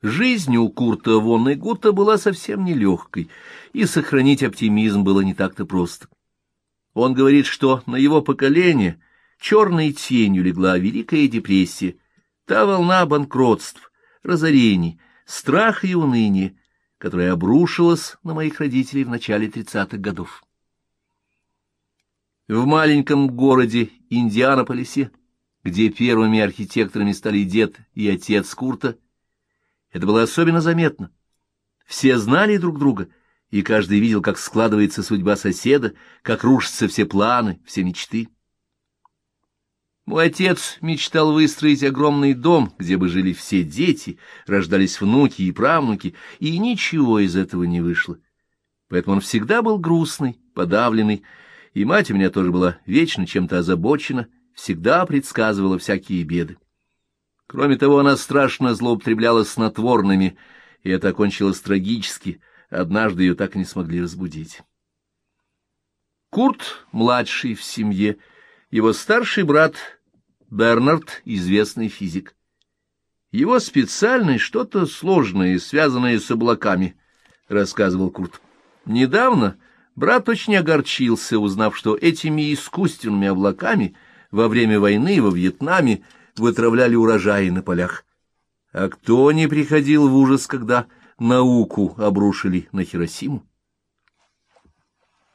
Жизнь у Курта вон и Гута была совсем нелегкой, и сохранить оптимизм было не так-то просто. Он говорит, что на его поколение черной тенью легла Великая депрессия, та волна банкротств, разорений, страха и уныния, которая обрушилась на моих родителей в начале тридцатых годов. В маленьком городе Индианаполисе, где первыми архитекторами стали дед и отец Курта, это было особенно заметно. Все знали друг друга, и каждый видел, как складывается судьба соседа, как рушатся все планы, все мечты. Мой отец мечтал выстроить огромный дом, где бы жили все дети, рождались внуки и правнуки, и ничего из этого не вышло. Поэтому он всегда был грустный, подавленный, и мать у меня тоже была вечно чем-то озабочена, всегда предсказывала всякие беды. Кроме того, она страшно злоупотребляла снотворными, и это окончилось трагически. Однажды ее так и не смогли разбудить. Курт — младший в семье, его старший брат Бернард — известный физик. Его специальность что-то сложное, связанное с облаками, — рассказывал Курт. Недавно брат очень огорчился, узнав, что этими искусственными облаками во время войны во Вьетнаме вытравляли урожаи на полях. А кто не приходил в ужас, когда науку обрушили на Хиросиму?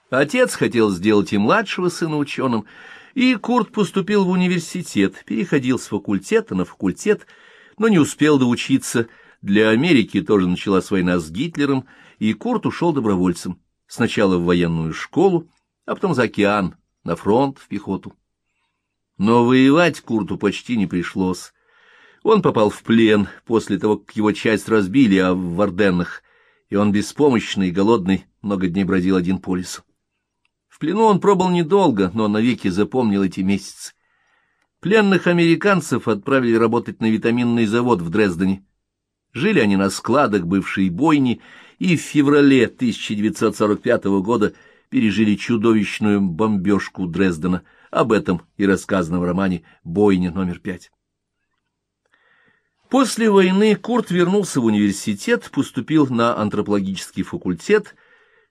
Отец хотел сделать и младшего сына ученым, и Курт поступил в университет, переходил с факультета на факультет, но не успел доучиться. Для Америки тоже началась война с Гитлером, и Курт ушел добровольцем. Сначала в военную школу, а потом за океан, на фронт, в пехоту. Но воевать Курту почти не пришлось. Он попал в плен после того, как его часть разбили, а в Варденнах, и он беспомощный и голодный много дней бродил один по лесу. В плену он пробыл недолго, но навеки запомнил эти месяцы. Пленных американцев отправили работать на витаминный завод в Дрездене. Жили они на складах бывшей бойни, и в феврале 1945 года пережили чудовищную бомбежку Дрездена — об этом и рассказано в романе «Бойня номер пять». После войны Курт вернулся в университет, поступил на антропологический факультет,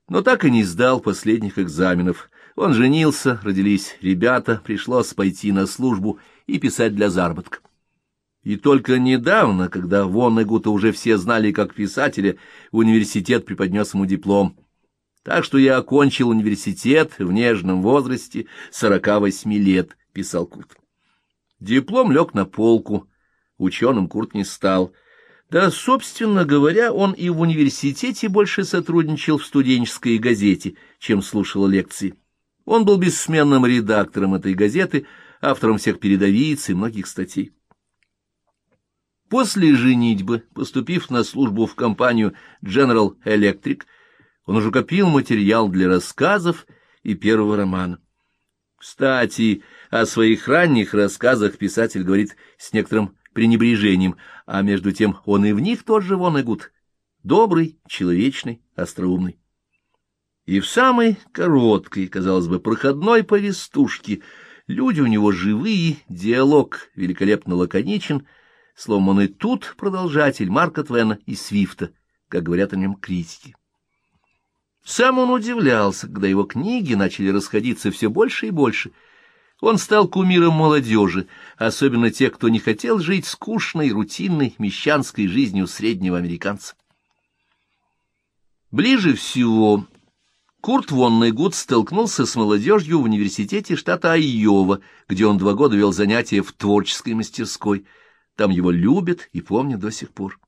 но так и не сдал последних экзаменов. Он женился, родились ребята, пришлось пойти на службу и писать для заработка. И только недавно, когда Воннегута уже все знали как писателя, университет преподнес ему диплом — так что я окончил университет в нежном возрасте, сорока восьми лет, — писал Курт. Диплом лег на полку, ученым Курт не стал. Да, собственно говоря, он и в университете больше сотрудничал в студенческой газете, чем слушал лекции. Он был бессменным редактором этой газеты, автором всех передовиц и многих статей. После женитьбы, поступив на службу в компанию General Electric, он уже копил материал для рассказов и первого романа. Кстати, о своих ранних рассказах писатель говорит с некоторым пренебрежением, а между тем он и в них тот же Вонегут, добрый, человечный, остроумный. И в самой короткой, казалось бы, проходной повестушке люди у него живые, диалог великолепно лаконичен, словом, он и тут продолжатель Марка Твена и Свифта, как говорят о нем критики. Сам он удивлялся, когда его книги начали расходиться все больше и больше. Он стал кумиром молодежи, особенно тех, кто не хотел жить скучной, рутинной, мещанской жизнью среднего американца. Ближе всего Курт Воннегуд столкнулся с молодежью в университете штата Айова, где он два года вел занятия в творческой мастерской. Там его любят и помнят до сих пор.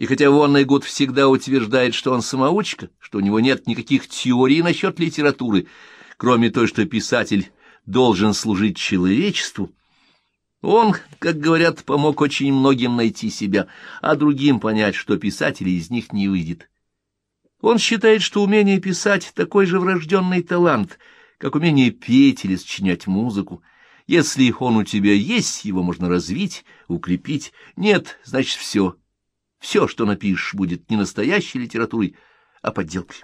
И хотя Вонный Гуд всегда утверждает, что он самоучка, что у него нет никаких теорий насчет литературы, кроме той, что писатель должен служить человечеству, он, как говорят, помог очень многим найти себя, а другим понять, что писателей из них не выйдет. Он считает, что умение писать — такой же врожденный талант, как умение петь или сочинять музыку. Если он у тебя есть, его можно развить, укрепить. Нет, значит, все, все, что напишешь, будет не настоящей литературой, а подделкой.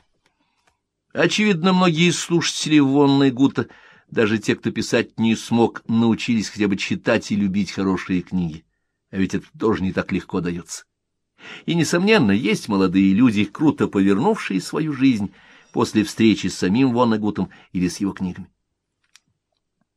Очевидно, многие слушатели Вонной Гута, даже те, кто писать не смог, научились хотя бы читать и любить хорошие книги. А ведь это тоже не так легко дается. И, несомненно, есть молодые люди, круто повернувшие свою жизнь после встречи с самим Воннегутом или с его книгами.